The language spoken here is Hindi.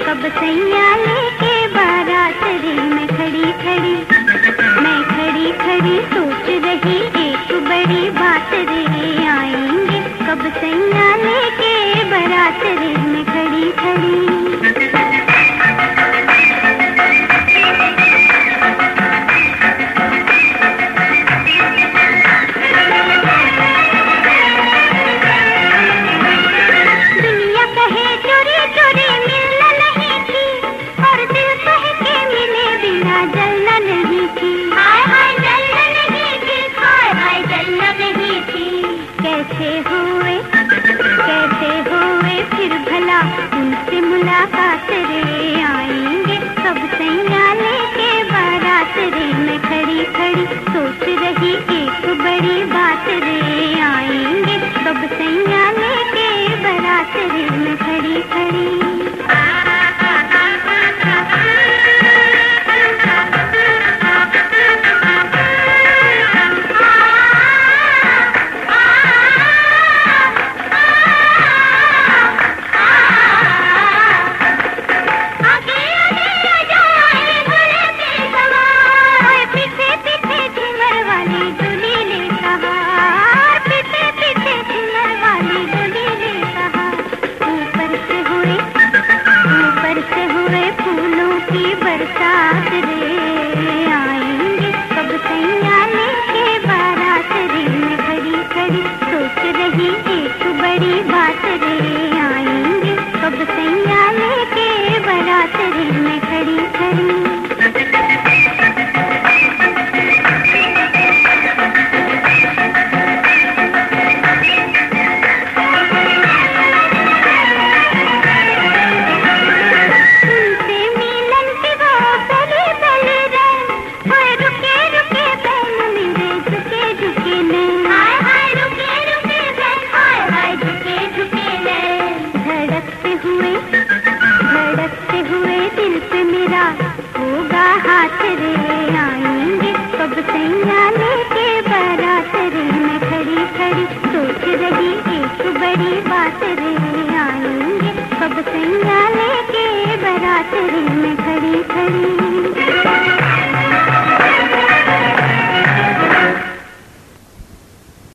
कब सैया लेके बारात रे। मैं खड़ी खड़ी मैं खड़ी खड़ी सोच रही कैसे हुए कैसे हुए फिर भला उनसे मुलाकात रे आएँगे। सब सैया लेके बारात रे, मैं खड़ी खड़ी सोच रही एक बड़ी बात रे आएँगे। सब सैया लेके बारात रे, मैं खड़ी खड़ी होगा हाथ रे। आएँगे कब सैया लेके बारात रे। मैं खड़ी खड़ी सोच रही एक बड़ी बात रे। आएँगे कब सैया लेके बारात रे। मैं खड़ी खड़ी